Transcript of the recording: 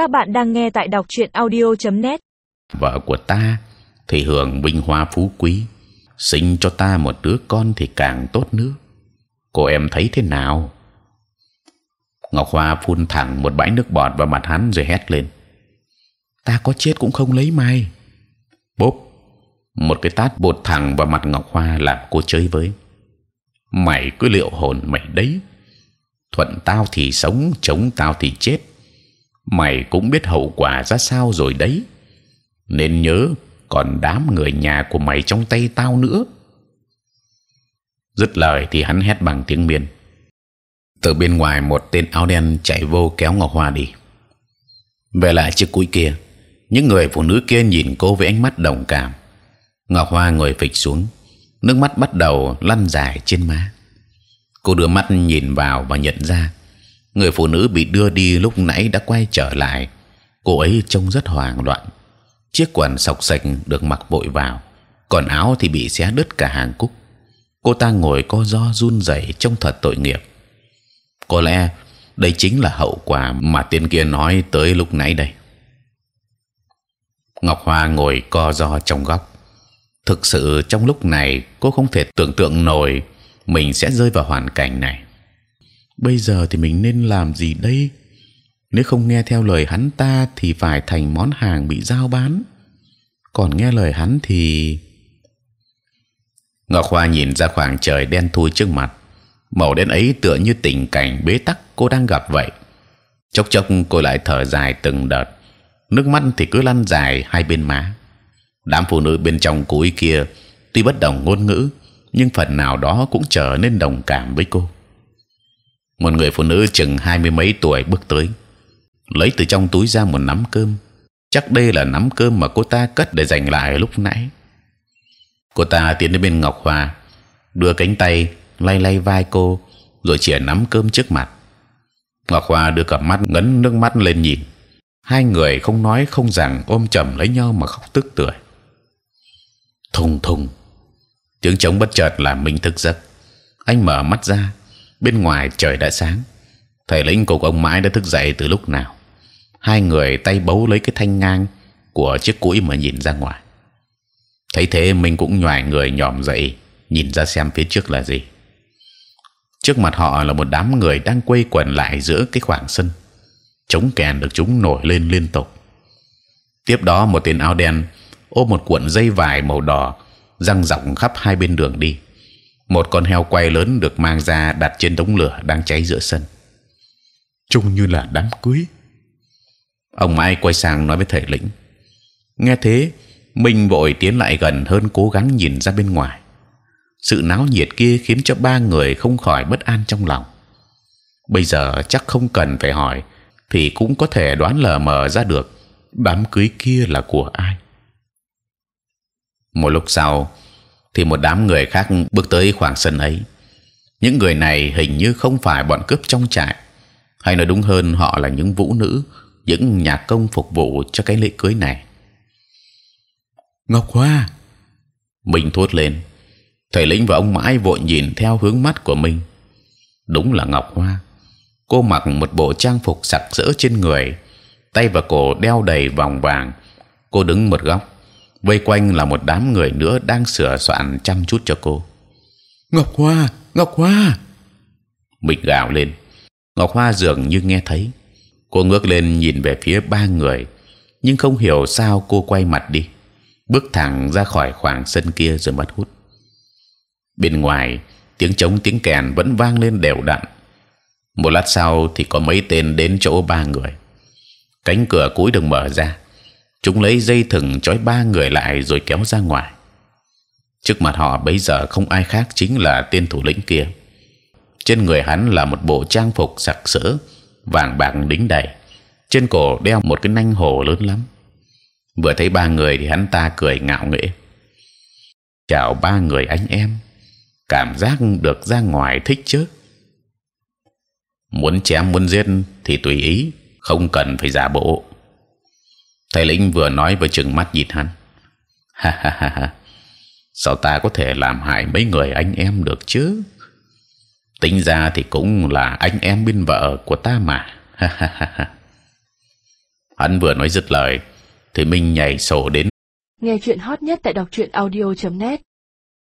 Các bạn đang nghe tại đọc truyện audio.net. Vợ của ta thì hưởng vinh hoa phú quý, sinh cho ta một đứa con thì càng tốt nữa. Cô em thấy thế nào? Ngọc Hoa phun thẳng một bãi nước bọt vào mặt hắn rồi hét lên: Ta có chết cũng không lấy mày. Bốp, một cái tát bột thẳng vào mặt Ngọc Hoa làm cô chơi với. Mày cứ liệu hồn mày đấy. Thuận tao thì sống, chống tao thì chết. Mày cũng biết hậu quả ra sao rồi đấy. Nên nhớ, còn đám người nhà của mày trong tay tao nữa. Dứt lời thì hắn hét bằng tiếng miền. Từ bên ngoài một tên áo đen chạy vô kéo Ngọc Hoa đi. Về lại chiếc cúi kia, những người phụ nữ kia nhìn cô với ánh mắt đồng cảm. Ngọc Hoa ngồi phịch xuống, nước mắt bắt đầu lăn dài trên má. Cô đưa mắt nhìn vào và nhận ra người phụ nữ bị đưa đi lúc nãy đã quay trở lại. Cô ấy trông rất hoảng loạn. Chiếc quần sọc sạch được mặc vội vào, còn áo thì bị xé đứt cả hàng cúc. Cô ta ngồi co do run rẩy trông thật tội nghiệp. Có lẽ đây chính là hậu quả mà tiên kia nói tới lúc nãy đây. Ngọc Hoa ngồi co do trong góc. Thực sự trong lúc này cô không thể tưởng tượng nổi mình sẽ rơi vào hoàn cảnh này. Bây giờ thì mình nên làm gì đây? Nếu không nghe theo lời hắn ta thì phải thành món hàng bị giao bán. Còn nghe lời hắn thì Ngọc Hoa nhìn ra khoảng trời đen thui trước mặt, màu đen ấy tựa như tình cảnh bế tắc cô đang gặp vậy. Chốc chốc cô lại thở dài từng đợt, nước mắt thì cứ lăn dài hai bên má. Đám phụ nữ bên trong cúi kia tuy bất đồng ngôn ngữ, nhưng phần nào đó cũng trở nên đồng cảm với cô. Một người phụ nữ chừng hai mươi mấy tuổi bước tới, lấy từ trong túi ra một nắm cơm. Chắc đây là nắm cơm mà cô ta cất để dành lại lúc nãy cô ta tiến đến bên Ngọc Hoa, đưa cánh tay lay lay vai cô, rồi chĩa nắm cơm trước mặt. Ngọc Hoa đưa cặp mắt ngấn nước mắt lên nhìn, hai người không nói không rằng ôm chầm lấy nhau mà khóc tức tưởi. Thùng thùng, tiếng trống bất chợt làm mình thức giấc. Anh mở mắt ra, bên ngoài trời đã sáng. Thầy lĩnh cùng ông mãi đã thức dậy từ lúc nào? Hai người tay bấu lấy cái thanh ngang của chiếc cũi mà nhìn ra ngoài. Thấy thế, mình cũng nhòi người nhòm dậy, nhìn ra xem phía trước là gì. Trước mặt họ là một đám người đang quây quần lại giữa cái khoảng sân. Chống kèn được chúng nổi lên liên tục. Tiếp đó, một tên áo đen ôm một cuộn dây vải màu đỏ răng rộng khắp hai bên đường đi một con heo quay lớn được mang ra đặt trên đống lửa đang cháy giữa sân trông như là đám cưới ông mai quay sang nói với thầy lĩnh nghe thế Minh vội tiến lại gần hơn, cố gắng nhìn ra bên ngoài. Sự náo nhiệt kia khiến cho ba người không khỏi bất an trong lòng. Bây giờ chắc không cần phải hỏi, thì cũng có thể đoán lờ mờ ra được đám cưới kia là của ai. Một lúc sau, thì một đám người khác bước tới khoảng sân ấy. Những người này hình như không phải bọn cướp trong trại, hay nói đúng hơn họ là những vũ nữ, những nhà công phục vụ cho cái lễ cưới này. Ngọc Hoa, mình thốt lên. Thầy lĩnh và ông mãi vội nhìn theo hướng mắt của mình. Đúng là Ngọc Hoa. Cô mặc một bộ trang phục sặc sỡ trên người, tay và cổ đeo đầy vòng vàng. Cô đứng một góc, vây quanh là một đám người nữa đang sửa soạn chăm chút cho cô. Ngọc Hoa, Ngọc Hoa. Mình gào lên. Ngọc Hoa dường như nghe thấy. Cô ngước lên nhìn về phía ba người, nhưng không hiểu sao cô quay mặt đi bước thẳng ra khỏi khoảng sân kia rồi mất hút. Bên ngoài tiếng trống tiếng kèn vẫn vang lên đều đặn. Một lát sau thì có mấy tên đến chỗ ba người. Cánh cửa cuối được mở ra. Chúng lấy dây thừng trói ba người lại rồi kéo ra ngoài. Trước mặt họ bây giờ không ai khác chính là tên thủ lĩnh kia. Trên người hắn là một bộ trang phục sặc sỡ, vàng bạc đính đầy. Trên cổ đeo một cái nanh hổ lớn lắm vừa thấy ba người thì hắn ta cười ngạo nghễ chào ba người anh em cảm giác được ra ngoài thích chứ muốn chém muốn giết thì tùy ý không cần phải giả bộ thầy lĩnh vừa nói vừa chừng mắt nhìn hắn. Ha ha ha ha. Sao ta có thể làm hại mấy người anh em được chứ? Tính ra thì cũng là anh em bên vợ của ta mà. Ha ha ha ha. Hắn vừa nói dứt lời, thì minh nhảy sổ đến. Nghe chuyện hot nhất tại đọc truyện audio.net